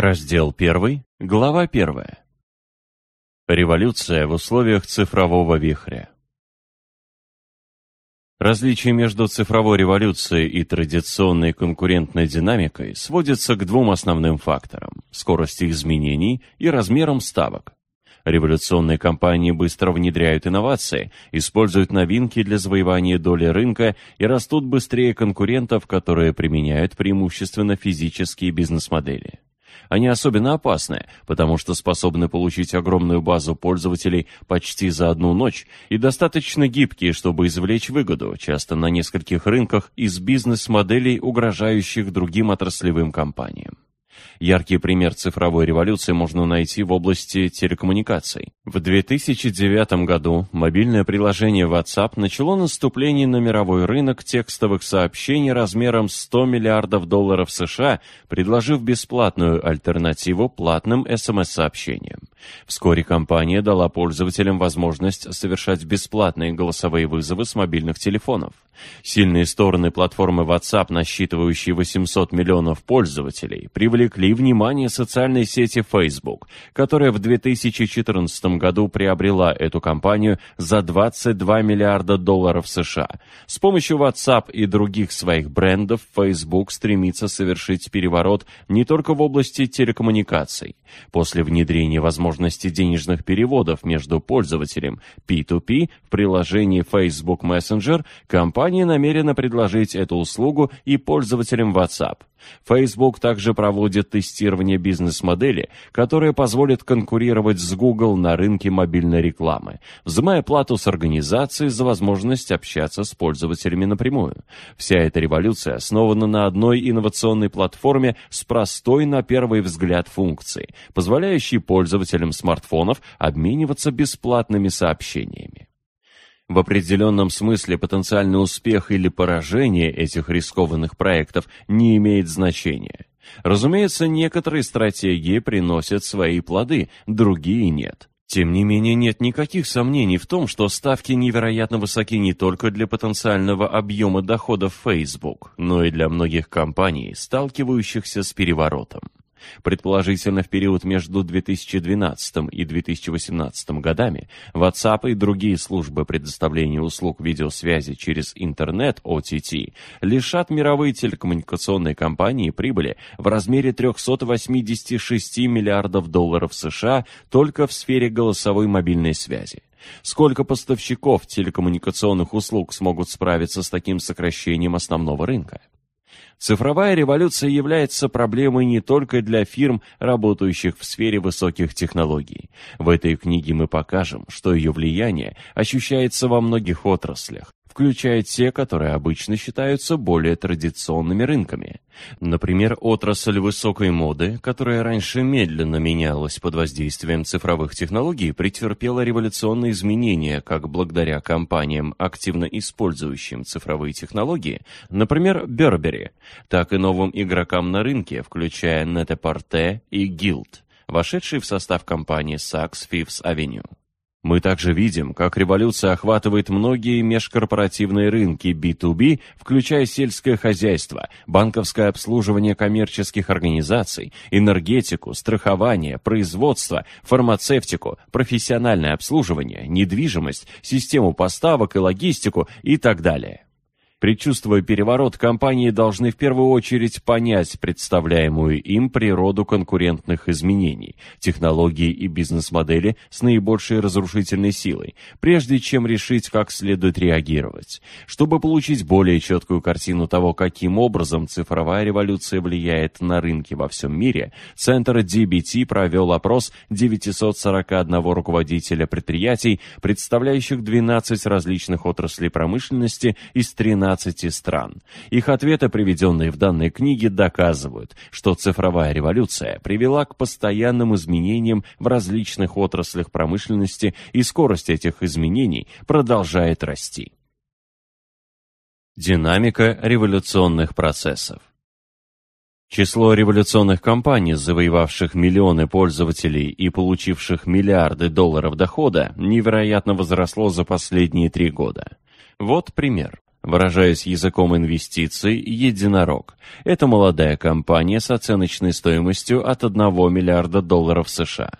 Раздел 1, глава 1. Революция в условиях цифрового вихря. Различие между цифровой революцией и традиционной конкурентной динамикой сводится к двум основным факторам – скорости изменений и размерам ставок. Революционные компании быстро внедряют инновации, используют новинки для завоевания доли рынка и растут быстрее конкурентов, которые применяют преимущественно физические бизнес-модели. Они особенно опасны, потому что способны получить огромную базу пользователей почти за одну ночь и достаточно гибкие, чтобы извлечь выгоду, часто на нескольких рынках, из бизнес-моделей, угрожающих другим отраслевым компаниям. Яркий пример цифровой революции можно найти в области телекоммуникаций. В 2009 году мобильное приложение WhatsApp начало наступление на мировой рынок текстовых сообщений размером 100 миллиардов долларов США, предложив бесплатную альтернативу платным СМС-сообщениям. Вскоре компания дала пользователям возможность совершать бесплатные голосовые вызовы с мобильных телефонов. Сильные стороны платформы WhatsApp, насчитывающей 800 миллионов пользователей, привлекли внимание социальной сети Facebook, которая в 2014 году приобрела эту компанию за 22 миллиарда долларов США. С помощью WhatsApp и других своих брендов Facebook стремится совершить переворот не только в области телекоммуникаций. После внедрения возможности денежных переводов между пользователем P2P в приложении Facebook Messenger, компания намерена предложить эту услугу и пользователям WhatsApp. Facebook также проводит тестирование бизнес-модели, которая позволит конкурировать с Google на рынке мобильной рекламы, взимая плату с организации за возможность общаться с пользователями напрямую. Вся эта революция основана на одной инновационной платформе с простой на первый взгляд функцией, позволяющей пользователям смартфонов обмениваться бесплатными сообщениями. В определенном смысле потенциальный успех или поражение этих рискованных проектов не имеет значения. Разумеется, некоторые стратегии приносят свои плоды, другие нет. Тем не менее, нет никаких сомнений в том, что ставки невероятно высоки не только для потенциального объема доходов Facebook, но и для многих компаний, сталкивающихся с переворотом. Предположительно, в период между 2012 и 2018 годами WhatsApp и другие службы предоставления услуг видеосвязи через интернет OTT лишат мировые телекоммуникационные компании прибыли в размере 386 миллиардов долларов США только в сфере голосовой мобильной связи. Сколько поставщиков телекоммуникационных услуг смогут справиться с таким сокращением основного рынка? Цифровая революция является проблемой не только для фирм, работающих в сфере высоких технологий. В этой книге мы покажем, что ее влияние ощущается во многих отраслях, включая те, которые обычно считаются более традиционными рынками. Например, отрасль высокой моды, которая раньше медленно менялась под воздействием цифровых технологий, претерпела революционные изменения как благодаря компаниям, активно использующим цифровые технологии, например, Burberry, так и новым игрокам на рынке, включая Net-a-Porter и Guild, вошедшие в состав компании Saks Fifth Avenue. Мы также видим, как революция охватывает многие межкорпоративные рынки B2B, включая сельское хозяйство, банковское обслуживание коммерческих организаций, энергетику, страхование, производство, фармацевтику, профессиональное обслуживание, недвижимость, систему поставок и логистику и так далее. Предчувствуя переворот, компании должны в первую очередь понять представляемую им природу конкурентных изменений, технологии и бизнес-модели с наибольшей разрушительной силой, прежде чем решить, как следует реагировать. Чтобы получить более четкую картину того, каким образом цифровая революция влияет на рынки во всем мире, Центр DBT провел опрос 941 руководителя предприятий, представляющих 12 различных отраслей промышленности из 13 15 стран. Их ответы, приведенные в данной книге, доказывают, что цифровая революция привела к постоянным изменениям в различных отраслях промышленности, и скорость этих изменений продолжает расти. Динамика революционных процессов Число революционных компаний, завоевавших миллионы пользователей и получивших миллиарды долларов дохода, невероятно возросло за последние три года. Вот пример. Выражаясь языком инвестиций, «Единорог» — это молодая компания с оценочной стоимостью от 1 миллиарда долларов США.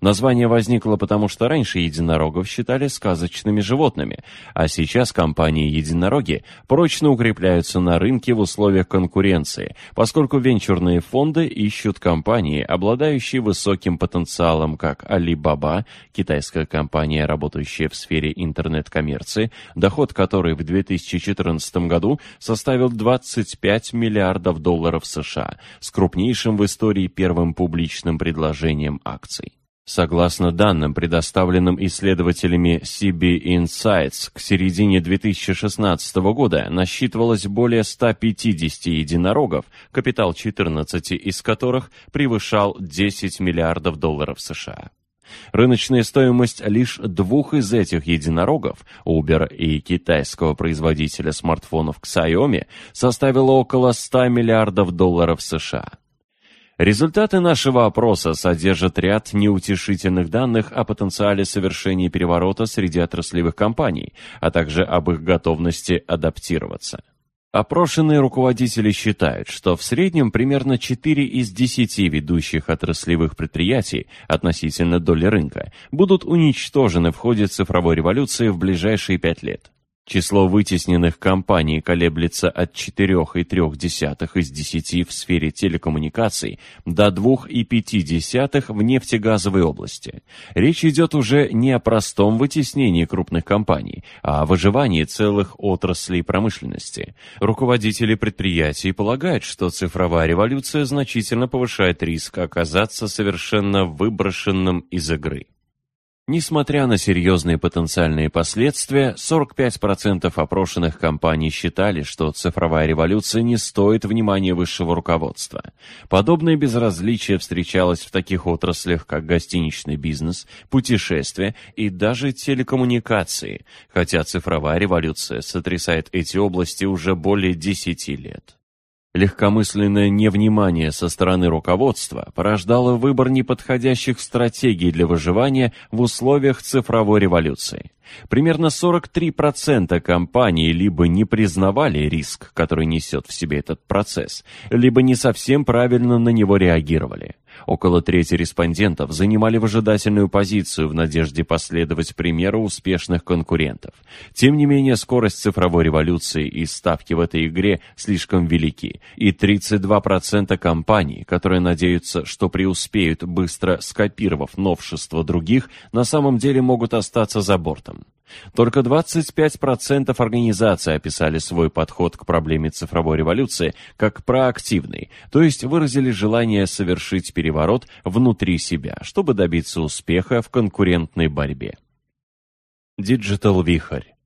Название возникло потому, что раньше единорогов считали сказочными животными, а сейчас компании-единороги прочно укрепляются на рынке в условиях конкуренции, поскольку венчурные фонды ищут компании, обладающие высоким потенциалом, как Alibaba, китайская компания, работающая в сфере интернет-коммерции, доход которой в 2014 году составил 25 миллиардов долларов США, с крупнейшим в истории первым публичным предложением акций. Согласно данным, предоставленным исследователями CB Insights, к середине 2016 года насчитывалось более 150 единорогов, капитал 14 из которых превышал 10 миллиардов долларов США. Рыночная стоимость лишь двух из этих единорогов, Uber и китайского производителя смартфонов Xiaomi, составила около 100 миллиардов долларов США. Результаты нашего опроса содержат ряд неутешительных данных о потенциале совершения переворота среди отраслевых компаний, а также об их готовности адаптироваться. Опрошенные руководители считают, что в среднем примерно 4 из 10 ведущих отраслевых предприятий относительно доли рынка будут уничтожены в ходе цифровой революции в ближайшие 5 лет. Число вытесненных компаний колеблется от 4,3 из 10 в сфере телекоммуникаций до 2,5 в нефтегазовой области. Речь идет уже не о простом вытеснении крупных компаний, а о выживании целых отраслей промышленности. Руководители предприятий полагают, что цифровая революция значительно повышает риск оказаться совершенно выброшенным из игры. Несмотря на серьезные потенциальные последствия, 45% опрошенных компаний считали, что цифровая революция не стоит внимания высшего руководства. Подобное безразличие встречалось в таких отраслях, как гостиничный бизнес, путешествия и даже телекоммуникации, хотя цифровая революция сотрясает эти области уже более 10 лет. Легкомысленное невнимание со стороны руководства порождало выбор неподходящих стратегий для выживания в условиях цифровой революции. Примерно 43% компаний либо не признавали риск, который несет в себе этот процесс, либо не совсем правильно на него реагировали. Около трети респондентов занимали выжидательную позицию в надежде последовать примеру успешных конкурентов. Тем не менее, скорость цифровой революции и ставки в этой игре слишком велики, и 32% компаний, которые надеются, что преуспеют, быстро скопировав новшества других, на самом деле могут остаться за бортом. Только 25% организаций описали свой подход к проблеме цифровой революции как проактивный, то есть выразили желание совершить переворот внутри себя, чтобы добиться успеха в конкурентной борьбе. Digital Вихрь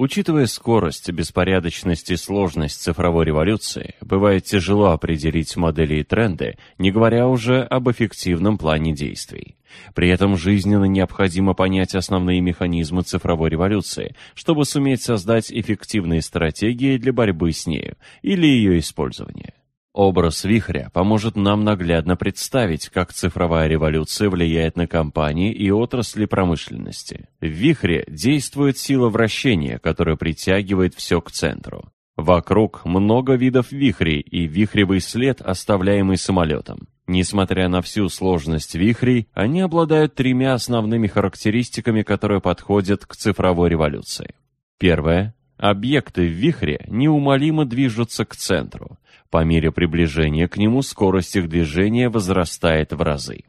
Учитывая скорость, беспорядочность и сложность цифровой революции, бывает тяжело определить модели и тренды, не говоря уже об эффективном плане действий. При этом жизненно необходимо понять основные механизмы цифровой революции, чтобы суметь создать эффективные стратегии для борьбы с нею или ее использования. Образ вихря поможет нам наглядно представить, как цифровая революция влияет на компании и отрасли промышленности. В вихре действует сила вращения, которая притягивает все к центру. Вокруг много видов вихрей и вихревый след, оставляемый самолетом. Несмотря на всю сложность вихрей, они обладают тремя основными характеристиками, которые подходят к цифровой революции. Первое Объекты в вихре неумолимо движутся к центру. По мере приближения к нему скорость их движения возрастает в разы.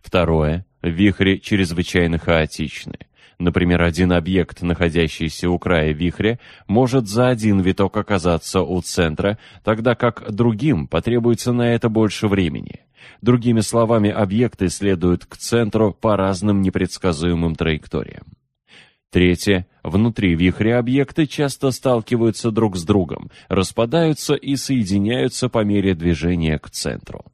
Второе. Вихри чрезвычайно хаотичны. Например, один объект, находящийся у края вихря, может за один виток оказаться у центра, тогда как другим потребуется на это больше времени. Другими словами, объекты следуют к центру по разным непредсказуемым траекториям. Третье. Внутри вихря объекты часто сталкиваются друг с другом, распадаются и соединяются по мере движения к центру.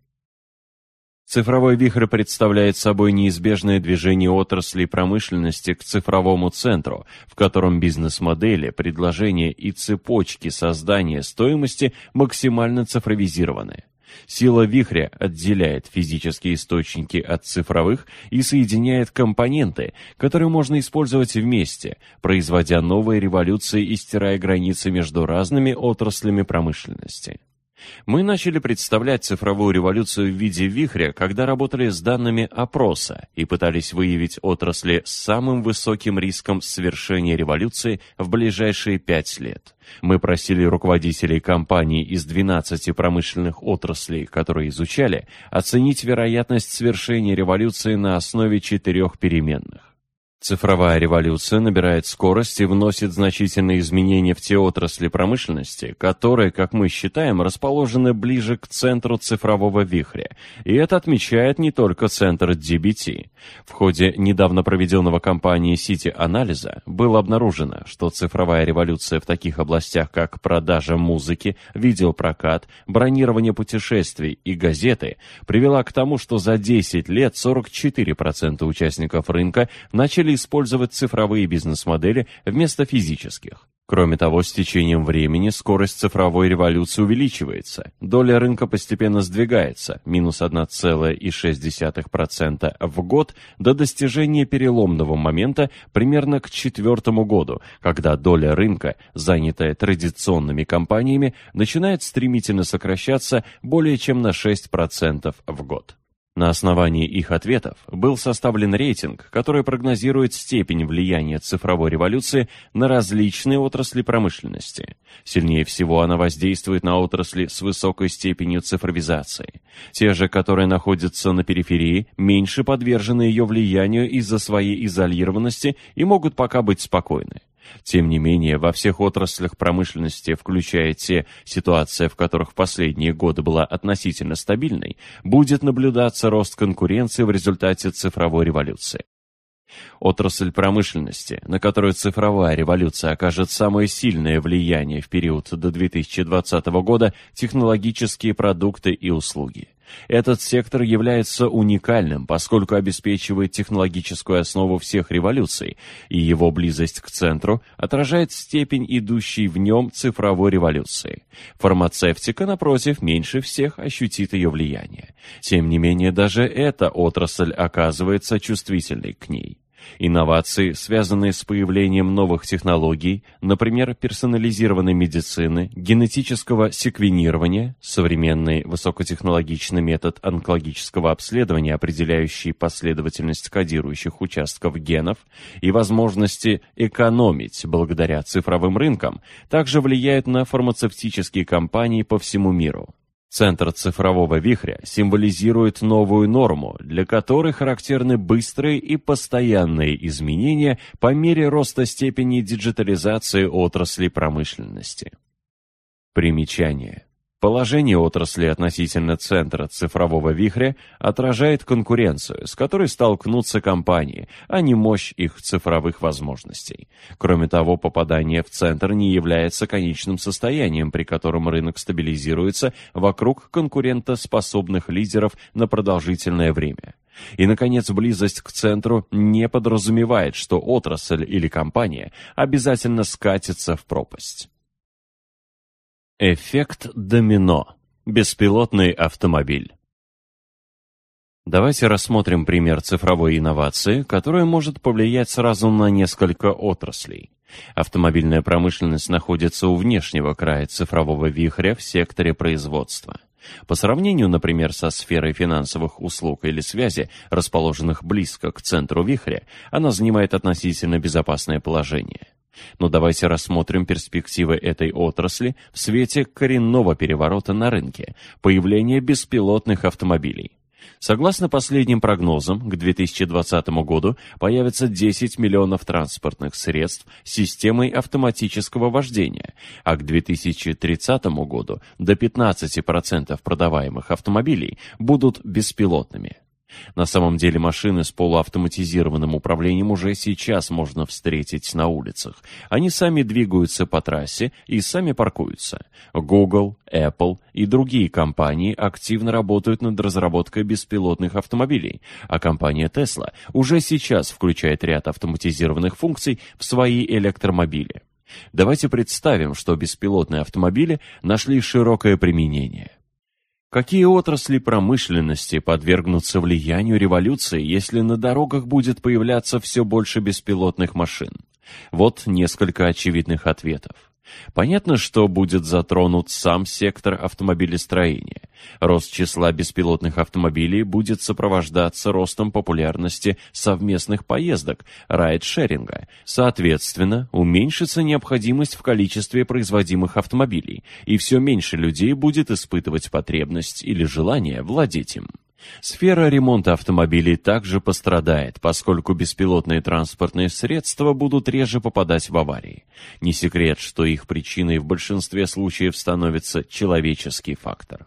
Цифровой вихрь представляет собой неизбежное движение отраслей промышленности к цифровому центру, в котором бизнес-модели, предложения и цепочки создания стоимости максимально цифровизированы. Сила вихря отделяет физические источники от цифровых и соединяет компоненты, которые можно использовать вместе, производя новые революции и стирая границы между разными отраслями промышленности. Мы начали представлять цифровую революцию в виде вихря, когда работали с данными опроса и пытались выявить отрасли с самым высоким риском совершения революции в ближайшие пять лет. Мы просили руководителей компаний из 12 промышленных отраслей, которые изучали, оценить вероятность совершения революции на основе четырех переменных. Цифровая революция набирает скорость и вносит значительные изменения в те отрасли промышленности, которые, как мы считаем, расположены ближе к центру цифрового вихря. И это отмечает не только центр DBT. В ходе недавно проведенного кампании Сити-анализа было обнаружено, что цифровая революция в таких областях, как продажа музыки, видеопрокат, бронирование путешествий и газеты, привела к тому, что за 10 лет 44% участников рынка начали стали использовать цифровые бизнес-модели вместо физических. Кроме того, с течением времени скорость цифровой революции увеличивается. Доля рынка постепенно сдвигается, минус 1,6% в год, до достижения переломного момента примерно к четвертому году, когда доля рынка, занятая традиционными компаниями, начинает стремительно сокращаться более чем на 6% в год. На основании их ответов был составлен рейтинг, который прогнозирует степень влияния цифровой революции на различные отрасли промышленности. Сильнее всего она воздействует на отрасли с высокой степенью цифровизации. Те же, которые находятся на периферии, меньше подвержены ее влиянию из-за своей изолированности и могут пока быть спокойны. Тем не менее, во всех отраслях промышленности, включая те ситуации, в которых в последние годы была относительно стабильной, будет наблюдаться рост конкуренции в результате цифровой революции. Отрасль промышленности, на которую цифровая революция окажет самое сильное влияние в период до 2020 года, технологические продукты и услуги. Этот сектор является уникальным, поскольку обеспечивает технологическую основу всех революций, и его близость к центру отражает степень идущей в нем цифровой революции. Фармацевтика, напротив, меньше всех ощутит ее влияние. Тем не менее, даже эта отрасль оказывается чувствительной к ней. Инновации, связанные с появлением новых технологий, например, персонализированной медицины, генетического секвенирования, современный высокотехнологичный метод онкологического обследования, определяющий последовательность кодирующих участков генов и возможности экономить благодаря цифровым рынкам, также влияют на фармацевтические компании по всему миру. Центр цифрового вихря символизирует новую норму, для которой характерны быстрые и постоянные изменения по мере роста степени диджитализации отрасли промышленности. Примечание. Положение отрасли относительно центра цифрового вихря отражает конкуренцию, с которой столкнутся компании, а не мощь их цифровых возможностей. Кроме того, попадание в центр не является конечным состоянием, при котором рынок стабилизируется вокруг конкурентоспособных лидеров на продолжительное время. И, наконец, близость к центру не подразумевает, что отрасль или компания обязательно скатится в пропасть. Эффект домино. Беспилотный автомобиль. Давайте рассмотрим пример цифровой инновации, которая может повлиять сразу на несколько отраслей. Автомобильная промышленность находится у внешнего края цифрового вихря в секторе производства. По сравнению, например, со сферой финансовых услуг или связи, расположенных близко к центру вихря, она занимает относительно безопасное положение. Но давайте рассмотрим перспективы этой отрасли в свете коренного переворота на рынке, появления беспилотных автомобилей. Согласно последним прогнозам, к 2020 году появится 10 миллионов транспортных средств с системой автоматического вождения, а к 2030 году до 15% продаваемых автомобилей будут беспилотными. На самом деле машины с полуавтоматизированным управлением уже сейчас можно встретить на улицах. Они сами двигаются по трассе и сами паркуются. Google, Apple и другие компании активно работают над разработкой беспилотных автомобилей, а компания Tesla уже сейчас включает ряд автоматизированных функций в свои электромобили. Давайте представим, что беспилотные автомобили нашли широкое применение. Какие отрасли промышленности подвергнутся влиянию революции, если на дорогах будет появляться все больше беспилотных машин? Вот несколько очевидных ответов. Понятно, что будет затронут сам сектор автомобилестроения. Рост числа беспилотных автомобилей будет сопровождаться ростом популярности совместных поездок, райд-шеринга. Соответственно, уменьшится необходимость в количестве производимых автомобилей, и все меньше людей будет испытывать потребность или желание владеть им. Сфера ремонта автомобилей также пострадает, поскольку беспилотные транспортные средства будут реже попадать в аварии. Не секрет, что их причиной в большинстве случаев становится человеческий фактор.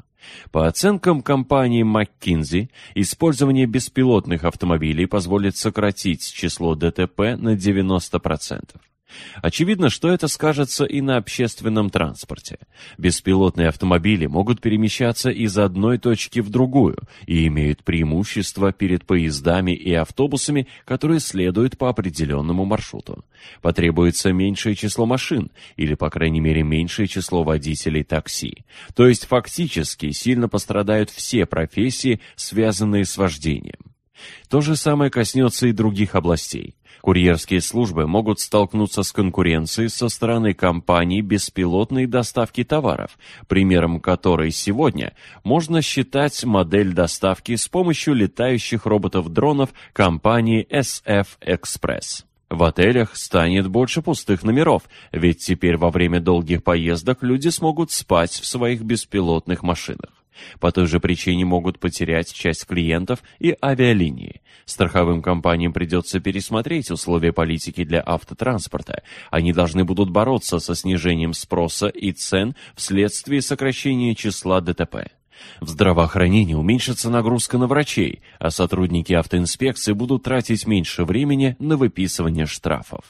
По оценкам компании McKinsey, использование беспилотных автомобилей позволит сократить число ДТП на 90%. Очевидно, что это скажется и на общественном транспорте. Беспилотные автомобили могут перемещаться из одной точки в другую и имеют преимущество перед поездами и автобусами, которые следуют по определенному маршруту. Потребуется меньшее число машин, или, по крайней мере, меньшее число водителей такси. То есть, фактически, сильно пострадают все профессии, связанные с вождением. То же самое коснется и других областей. Курьерские службы могут столкнуться с конкуренцией со стороны компаний беспилотной доставки товаров, примером которой сегодня можно считать модель доставки с помощью летающих роботов-дронов компании SF Express. В отелях станет больше пустых номеров, ведь теперь во время долгих поездок люди смогут спать в своих беспилотных машинах. По той же причине могут потерять часть клиентов и авиалинии. Страховым компаниям придется пересмотреть условия политики для автотранспорта. Они должны будут бороться со снижением спроса и цен вследствие сокращения числа ДТП. В здравоохранении уменьшится нагрузка на врачей, а сотрудники автоинспекции будут тратить меньше времени на выписывание штрафов.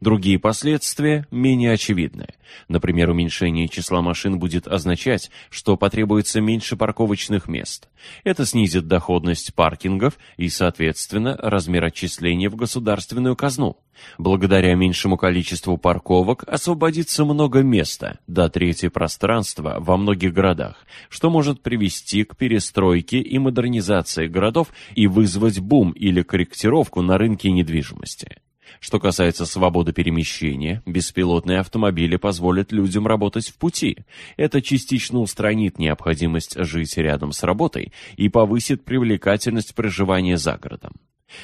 Другие последствия менее очевидны. Например, уменьшение числа машин будет означать, что потребуется меньше парковочных мест. Это снизит доходность паркингов и, соответственно, размер отчисления в государственную казну. Благодаря меньшему количеству парковок освободится много места, до трети пространства во многих городах, что может привести к перестройке и модернизации городов и вызвать бум или корректировку на рынке недвижимости. Что касается свободы перемещения, беспилотные автомобили позволят людям работать в пути. Это частично устранит необходимость жить рядом с работой и повысит привлекательность проживания за городом.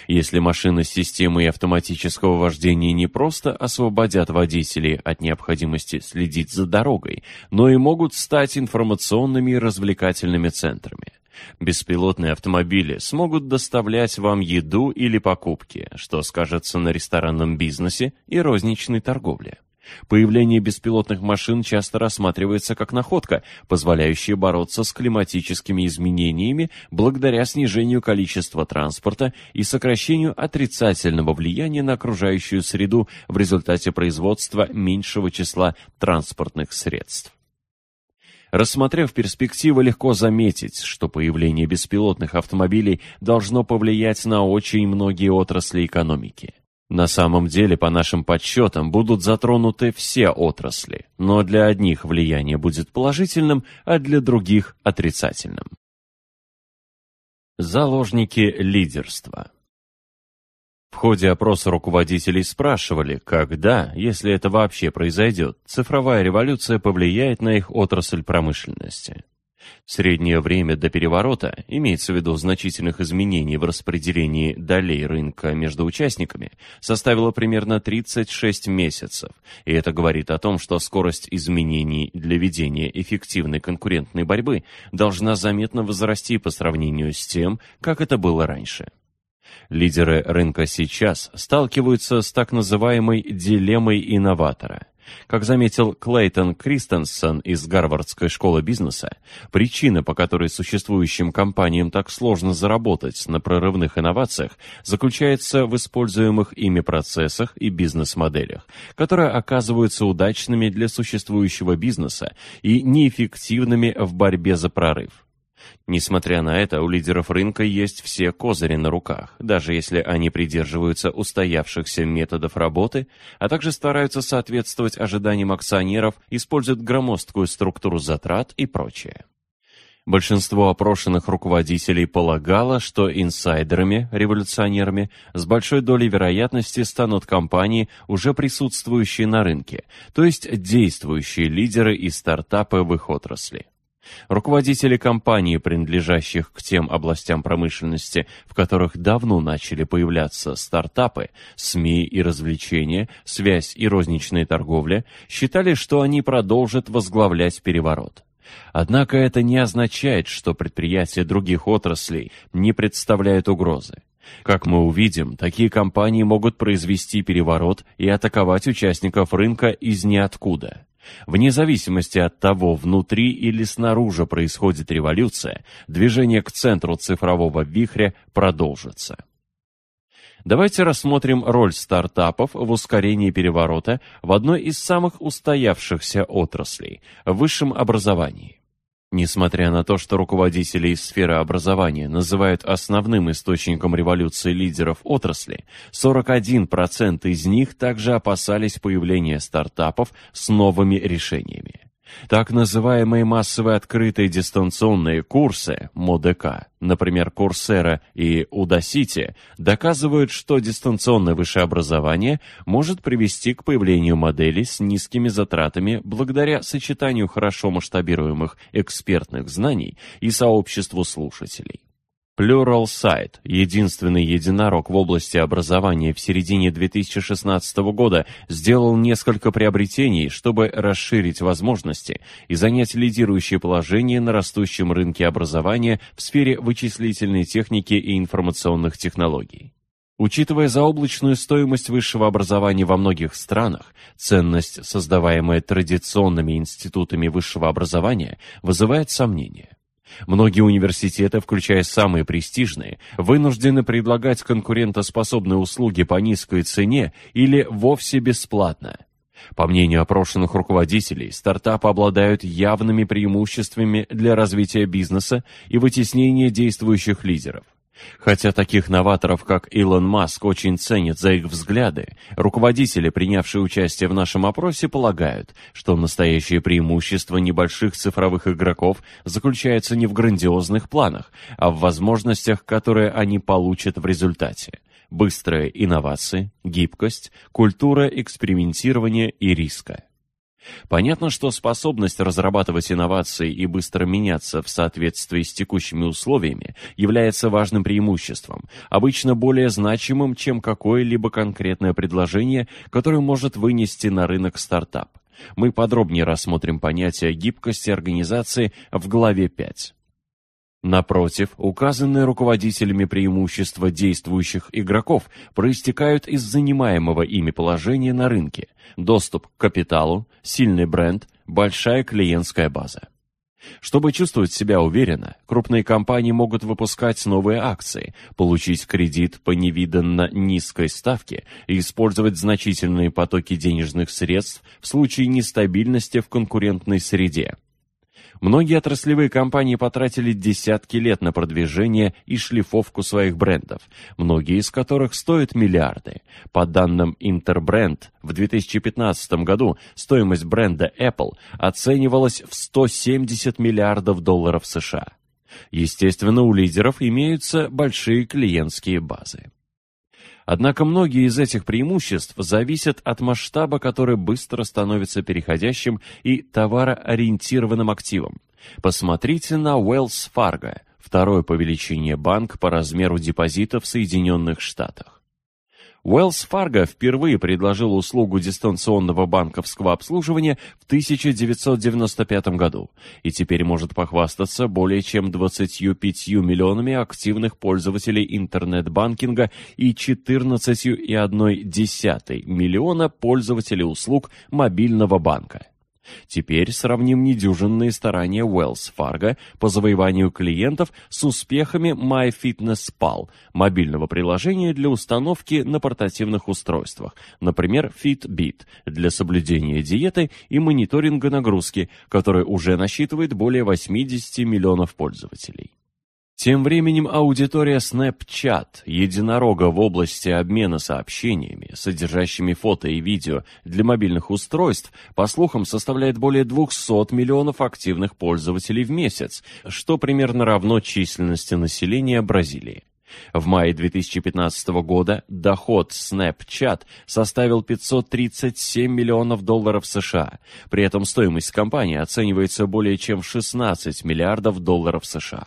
Если машины с системой автоматического вождения не просто освободят водителей от необходимости следить за дорогой, но и могут стать информационными и развлекательными центрами. Беспилотные автомобили смогут доставлять вам еду или покупки, что скажется на ресторанном бизнесе и розничной торговле. Появление беспилотных машин часто рассматривается как находка, позволяющая бороться с климатическими изменениями благодаря снижению количества транспорта и сокращению отрицательного влияния на окружающую среду в результате производства меньшего числа транспортных средств. Рассмотрев перспективы, легко заметить, что появление беспилотных автомобилей должно повлиять на очень многие отрасли экономики. На самом деле, по нашим подсчетам, будут затронуты все отрасли, но для одних влияние будет положительным, а для других – отрицательным. Заложники лидерства в ходе опроса руководителей спрашивали, когда, если это вообще произойдет, цифровая революция повлияет на их отрасль промышленности. Среднее время до переворота, имеется в виду значительных изменений в распределении долей рынка между участниками, составило примерно 36 месяцев, и это говорит о том, что скорость изменений для ведения эффективной конкурентной борьбы должна заметно возрасти по сравнению с тем, как это было раньше. Лидеры рынка сейчас сталкиваются с так называемой дилеммой инноватора. Как заметил Клейтон Кристенсен из Гарвардской школы бизнеса, причина, по которой существующим компаниям так сложно заработать на прорывных инновациях, заключается в используемых ими процессах и бизнес-моделях, которые оказываются удачными для существующего бизнеса и неэффективными в борьбе за прорыв. Несмотря на это, у лидеров рынка есть все козыри на руках, даже если они придерживаются устоявшихся методов работы, а также стараются соответствовать ожиданиям акционеров, используют громоздкую структуру затрат и прочее. Большинство опрошенных руководителей полагало, что инсайдерами, революционерами, с большой долей вероятности станут компании, уже присутствующие на рынке, то есть действующие лидеры и стартапы в их отрасли. Руководители компаний, принадлежащих к тем областям промышленности, в которых давно начали появляться стартапы, СМИ и развлечения, связь и розничная торговля, считали, что они продолжат возглавлять переворот. Однако это не означает, что предприятия других отраслей не представляют угрозы. Как мы увидим, такие компании могут произвести переворот и атаковать участников рынка из ниоткуда. Вне зависимости от того, внутри или снаружи происходит революция, движение к центру цифрового вихря продолжится. Давайте рассмотрим роль стартапов в ускорении переворота в одной из самых устоявшихся отраслей – высшем образовании. Несмотря на то, что руководители из сферы образования называют основным источником революции лидеров отрасли, 41% из них также опасались появления стартапов с новыми решениями. Так называемые массовые открытые дистанционные курсы МОДК, например, Курсера и Udacity, доказывают, что дистанционное высшее образование может привести к появлению моделей с низкими затратами благодаря сочетанию хорошо масштабируемых экспертных знаний и сообществу слушателей. Pluralsight, единственный единорог в области образования в середине 2016 года, сделал несколько приобретений, чтобы расширить возможности и занять лидирующее положение на растущем рынке образования в сфере вычислительной техники и информационных технологий. Учитывая заоблачную стоимость высшего образования во многих странах, ценность, создаваемая традиционными институтами высшего образования, вызывает сомнения. Многие университеты, включая самые престижные, вынуждены предлагать конкурентоспособные услуги по низкой цене или вовсе бесплатно. По мнению опрошенных руководителей, стартапы обладают явными преимуществами для развития бизнеса и вытеснения действующих лидеров. Хотя таких новаторов, как Илон Маск, очень ценят за их взгляды, руководители, принявшие участие в нашем опросе, полагают, что настоящее преимущество небольших цифровых игроков заключается не в грандиозных планах, а в возможностях, которые они получат в результате. Быстрые инновации, гибкость, культура экспериментирования и риска. Понятно, что способность разрабатывать инновации и быстро меняться в соответствии с текущими условиями является важным преимуществом, обычно более значимым, чем какое-либо конкретное предложение, которое может вынести на рынок стартап. Мы подробнее рассмотрим понятие гибкости организации в главе 5. Напротив, указанные руководителями преимущества действующих игроков проистекают из занимаемого ими положения на рынке, доступ к капиталу, сильный бренд, большая клиентская база. Чтобы чувствовать себя уверенно, крупные компании могут выпускать новые акции, получить кредит по невиданно низкой ставке и использовать значительные потоки денежных средств в случае нестабильности в конкурентной среде. Многие отраслевые компании потратили десятки лет на продвижение и шлифовку своих брендов, многие из которых стоят миллиарды. По данным Interbrand, в 2015 году стоимость бренда Apple оценивалась в 170 миллиардов долларов США. Естественно, у лидеров имеются большие клиентские базы. Однако многие из этих преимуществ зависят от масштаба, который быстро становится переходящим и товароориентированным активом. Посмотрите на Wells Fargo, второй по величине банк по размеру депозитов в Соединенных Штатах. Wells Fargo впервые предложил услугу дистанционного банковского обслуживания в 1995 году и теперь может похвастаться более чем 25 миллионами активных пользователей интернет-банкинга и 14,1 миллиона пользователей услуг мобильного банка. Теперь сравним недюжинные старания Wells Fargo по завоеванию клиентов с успехами MyFitnessPal, мобильного приложения для установки на портативных устройствах, например, Fitbit, для соблюдения диеты и мониторинга нагрузки, который уже насчитывает более 80 миллионов пользователей. Тем временем аудитория Snapchat, единорога в области обмена сообщениями, содержащими фото и видео для мобильных устройств, по слухам, составляет более 200 миллионов активных пользователей в месяц, что примерно равно численности населения Бразилии. В мае 2015 года доход Snapchat составил 537 миллионов долларов США. При этом стоимость компании оценивается более чем в 16 миллиардов долларов США.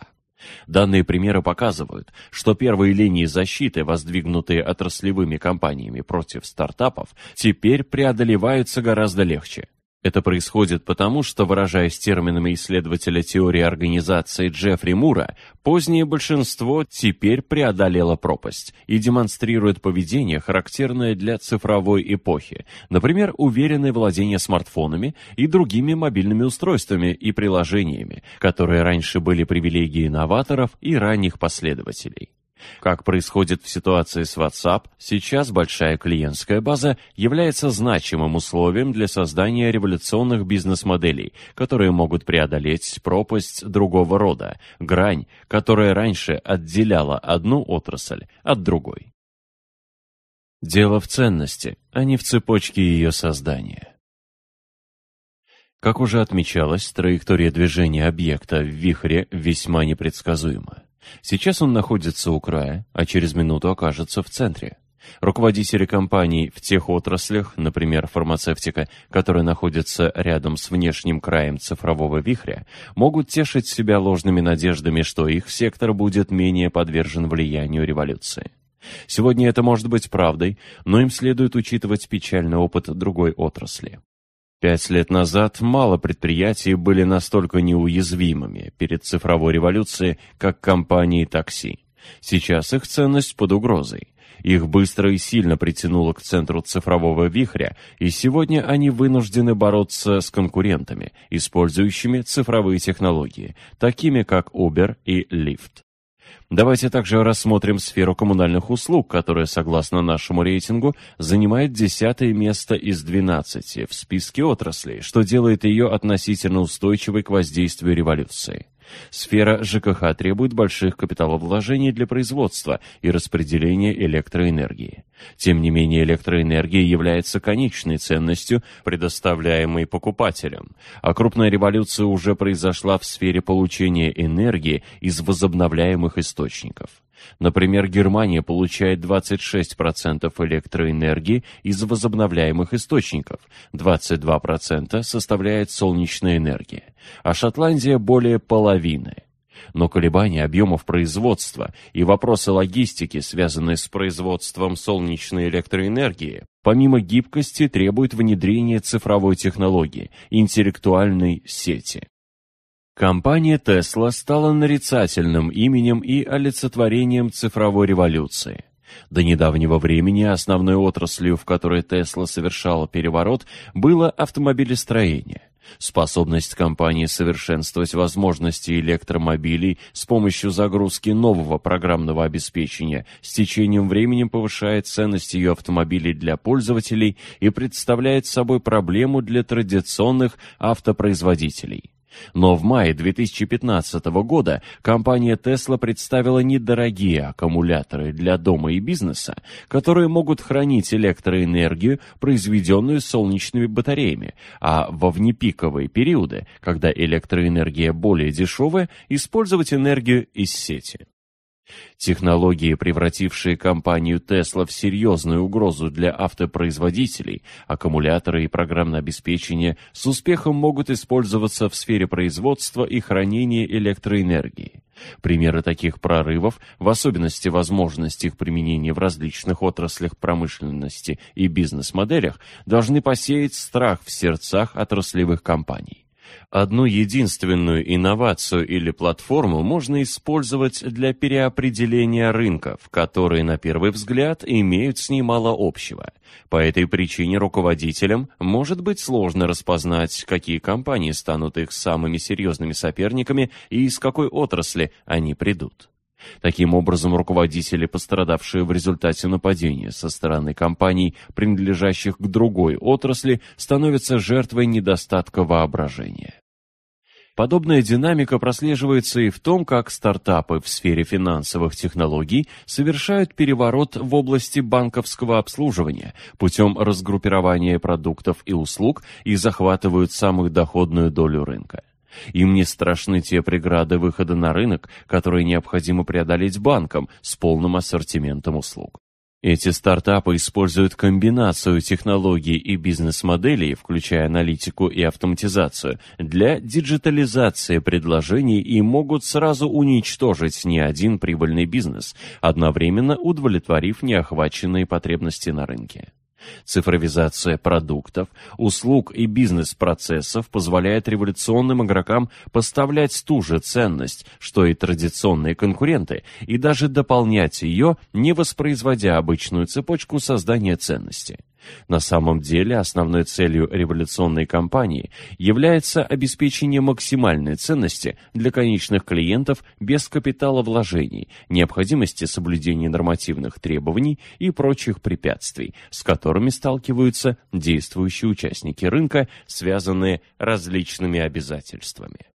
Данные примеры показывают, что первые линии защиты, воздвигнутые отраслевыми компаниями против стартапов, теперь преодолеваются гораздо легче. Это происходит потому, что, выражаясь терминами исследователя теории организации Джеффри Мура, позднее большинство теперь преодолело пропасть и демонстрирует поведение, характерное для цифровой эпохи, например, уверенное владение смартфонами и другими мобильными устройствами и приложениями, которые раньше были привилегией новаторов и ранних последователей. Как происходит в ситуации с WhatsApp, сейчас большая клиентская база является значимым условием для создания революционных бизнес-моделей, которые могут преодолеть пропасть другого рода, грань, которая раньше отделяла одну отрасль от другой. Дело в ценности, а не в цепочке ее создания. Как уже отмечалось, траектория движения объекта в вихре весьма непредсказуема. Сейчас он находится у края, а через минуту окажется в центре. Руководители компаний в тех отраслях, например, фармацевтика, которые находятся рядом с внешним краем цифрового вихря, могут тешить себя ложными надеждами, что их сектор будет менее подвержен влиянию революции. Сегодня это может быть правдой, но им следует учитывать печальный опыт другой отрасли. Пять лет назад мало предприятий были настолько неуязвимыми перед цифровой революцией, как компании такси. Сейчас их ценность под угрозой. Их быстро и сильно притянуло к центру цифрового вихря, и сегодня они вынуждены бороться с конкурентами, использующими цифровые технологии, такими как Uber и Lyft. Давайте также рассмотрим сферу коммунальных услуг, которая, согласно нашему рейтингу, занимает десятое место из 12 в списке отраслей, что делает ее относительно устойчивой к воздействию революции. Сфера ЖКХ требует больших капиталовложений для производства и распределения электроэнергии. Тем не менее, электроэнергия является конечной ценностью, предоставляемой покупателям, а крупная революция уже произошла в сфере получения энергии из возобновляемых источников. Например, Германия получает 26% электроэнергии из возобновляемых источников, 22% составляет солнечная энергия, а Шотландия более половины. Но колебания объемов производства и вопросы логистики, связанные с производством солнечной электроэнергии, помимо гибкости требуют внедрения цифровой технологии, интеллектуальной сети. Компания Tesla стала нарицательным именем и олицетворением цифровой революции. До недавнего времени основной отраслью, в которой Tesla совершала переворот, было автомобилестроение. Способность компании совершенствовать возможности электромобилей с помощью загрузки нового программного обеспечения с течением времени повышает ценность ее автомобилей для пользователей и представляет собой проблему для традиционных автопроизводителей. Но в мае 2015 года компания Tesla представила недорогие аккумуляторы для дома и бизнеса, которые могут хранить электроэнергию, произведенную солнечными батареями, а во внепиковые периоды, когда электроэнергия более дешевая, использовать энергию из сети. Технологии, превратившие компанию Tesla в серьезную угрозу для автопроизводителей, аккумуляторы и программное обеспечение с успехом могут использоваться в сфере производства и хранения электроэнергии. Примеры таких прорывов, в особенности возможность их применения в различных отраслях промышленности и бизнес-моделях, должны посеять страх в сердцах отраслевых компаний. Одну единственную инновацию или платформу можно использовать для переопределения рынков, которые, на первый взгляд, имеют с ней мало общего. По этой причине руководителям может быть сложно распознать, какие компании станут их самыми серьезными соперниками и из какой отрасли они придут. Таким образом, руководители, пострадавшие в результате нападения со стороны компаний, принадлежащих к другой отрасли, становятся жертвой недостатка воображения. Подобная динамика прослеживается и в том, как стартапы в сфере финансовых технологий совершают переворот в области банковского обслуживания путем разгруппирования продуктов и услуг и захватывают самую доходную долю рынка. Им не страшны те преграды выхода на рынок, которые необходимо преодолеть банкам с полным ассортиментом услуг. Эти стартапы используют комбинацию технологий и бизнес-моделей, включая аналитику и автоматизацию, для диджитализации предложений и могут сразу уничтожить не один прибыльный бизнес, одновременно удовлетворив неохваченные потребности на рынке. Цифровизация продуктов, услуг и бизнес-процессов позволяет революционным игрокам поставлять ту же ценность, что и традиционные конкуренты, и даже дополнять ее, не воспроизводя обычную цепочку создания ценности. На самом деле основной целью революционной кампании является обеспечение максимальной ценности для конечных клиентов без капитала вложений, необходимости соблюдения нормативных требований и прочих препятствий, с которыми сталкиваются действующие участники рынка, связанные различными обязательствами.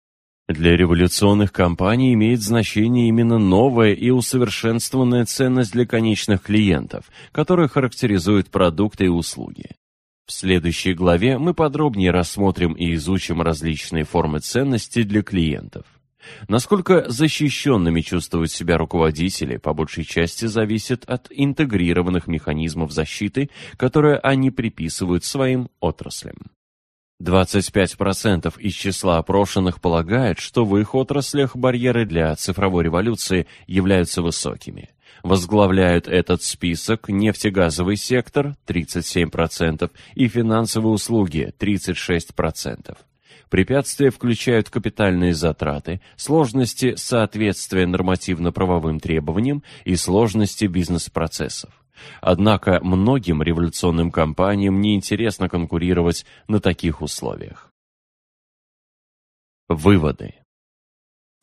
Для революционных компаний имеет значение именно новая и усовершенствованная ценность для конечных клиентов, которая характеризует продукты и услуги. В следующей главе мы подробнее рассмотрим и изучим различные формы ценности для клиентов. Насколько защищенными чувствуют себя руководители, по большей части зависит от интегрированных механизмов защиты, которые они приписывают своим отраслям. 25% из числа опрошенных полагают, что в их отраслях барьеры для цифровой революции являются высокими. Возглавляют этот список нефтегазовый сектор 37% и финансовые услуги 36%. Препятствия включают капитальные затраты, сложности соответствия нормативно-правовым требованиям и сложности бизнес-процессов. Однако многим революционным компаниям неинтересно конкурировать на таких условиях. Выводы.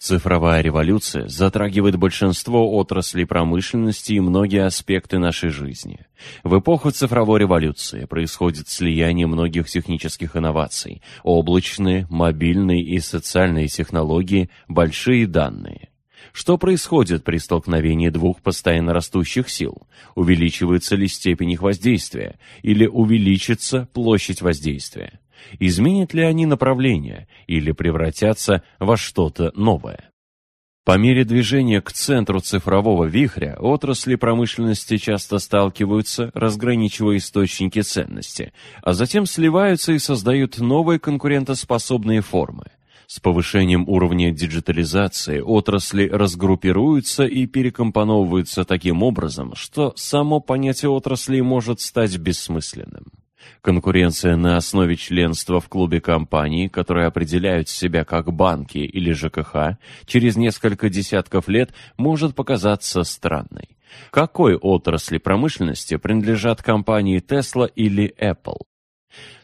Цифровая революция затрагивает большинство отраслей промышленности и многие аспекты нашей жизни. В эпоху цифровой революции происходит слияние многих технических инноваций – облачные, мобильные и социальные технологии, большие данные. Что происходит при столкновении двух постоянно растущих сил? Увеличивается ли степень их воздействия? Или увеличится площадь воздействия? Изменят ли они направление? Или превратятся во что-то новое? По мере движения к центру цифрового вихря отрасли промышленности часто сталкиваются, разграничивая источники ценности, а затем сливаются и создают новые конкурентоспособные формы. С повышением уровня диджитализации отрасли разгруппируются и перекомпоновываются таким образом, что само понятие отрасли может стать бессмысленным. Конкуренция на основе членства в клубе компаний, которые определяют себя как банки или ЖКХ, через несколько десятков лет может показаться странной. Какой отрасли промышленности принадлежат компании Tesla или Apple?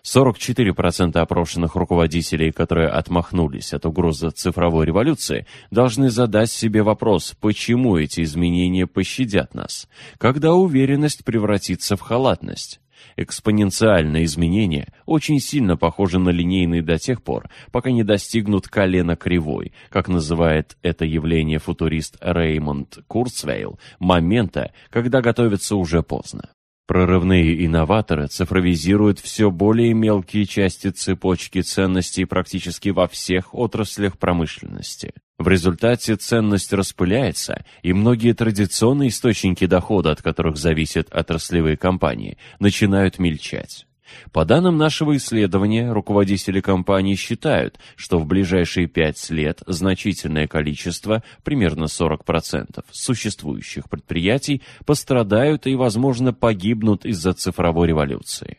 44% опрошенных руководителей, которые отмахнулись от угрозы цифровой революции, должны задать себе вопрос, почему эти изменения пощадят нас, когда уверенность превратится в халатность. Экспоненциальные изменения очень сильно похожи на линейные до тех пор, пока не достигнут колена кривой, как называет это явление футурист Реймонд Курцвейл, момента, когда готовится уже поздно. Прорывные инноваторы цифровизируют все более мелкие части цепочки ценностей практически во всех отраслях промышленности. В результате ценность распыляется, и многие традиционные источники дохода, от которых зависят отраслевые компании, начинают мельчать. По данным нашего исследования, руководители компаний считают, что в ближайшие пять лет значительное количество, примерно 40% существующих предприятий, пострадают и, возможно, погибнут из-за цифровой революции.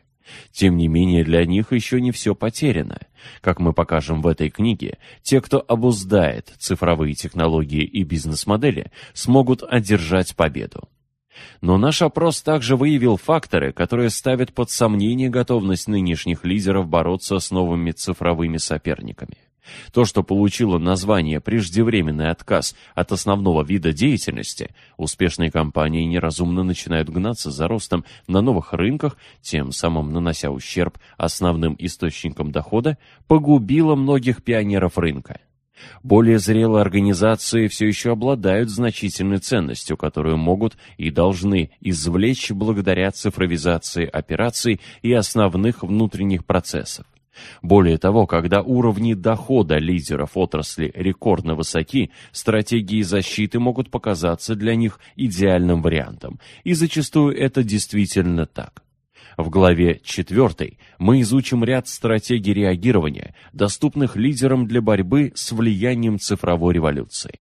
Тем не менее, для них еще не все потеряно. Как мы покажем в этой книге, те, кто обуздает цифровые технологии и бизнес-модели, смогут одержать победу. Но наш опрос также выявил факторы, которые ставят под сомнение готовность нынешних лидеров бороться с новыми цифровыми соперниками. То, что получило название «преждевременный отказ от основного вида деятельности», успешные компании неразумно начинают гнаться за ростом на новых рынках, тем самым нанося ущерб основным источникам дохода, погубило многих пионеров рынка. Более зрелые организации все еще обладают значительной ценностью, которую могут и должны извлечь благодаря цифровизации операций и основных внутренних процессов. Более того, когда уровни дохода лидеров отрасли рекордно высоки, стратегии защиты могут показаться для них идеальным вариантом, и зачастую это действительно так. В главе 4 мы изучим ряд стратегий реагирования, доступных лидерам для борьбы с влиянием цифровой революции.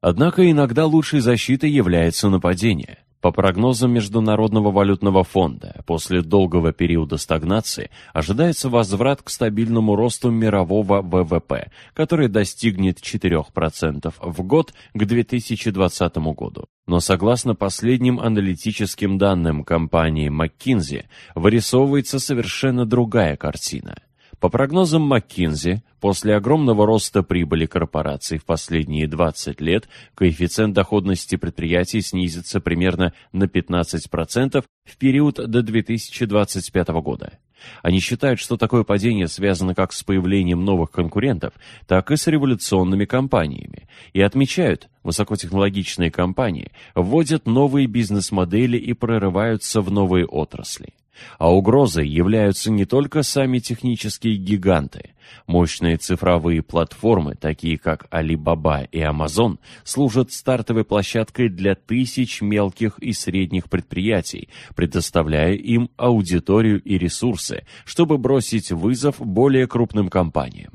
Однако иногда лучшей защитой является нападение. По прогнозам Международного валютного фонда, после долгого периода стагнации ожидается возврат к стабильному росту мирового ВВП, который достигнет 4% в год к 2020 году. Но согласно последним аналитическим данным компании McKinsey, вырисовывается совершенно другая картина – по прогнозам McKinsey, после огромного роста прибыли корпораций в последние 20 лет, коэффициент доходности предприятий снизится примерно на 15% в период до 2025 года. Они считают, что такое падение связано как с появлением новых конкурентов, так и с революционными компаниями, и отмечают, высокотехнологичные компании вводят новые бизнес-модели и прорываются в новые отрасли. А угрозой являются не только сами технические гиганты. Мощные цифровые платформы, такие как Alibaba и Amazon, служат стартовой площадкой для тысяч мелких и средних предприятий, предоставляя им аудиторию и ресурсы, чтобы бросить вызов более крупным компаниям.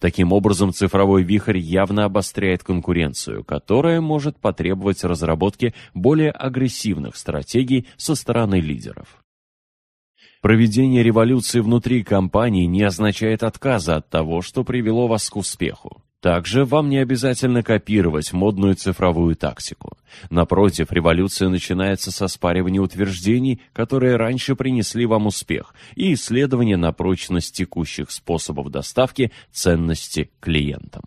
Таким образом, цифровой вихрь явно обостряет конкуренцию, которая может потребовать разработки более агрессивных стратегий со стороны лидеров. Проведение революции внутри компании не означает отказа от того, что привело вас к успеху. Также вам не обязательно копировать модную цифровую тактику. Напротив, революция начинается со спаривания утверждений, которые раньше принесли вам успех, и исследования на прочность текущих способов доставки ценности клиентам.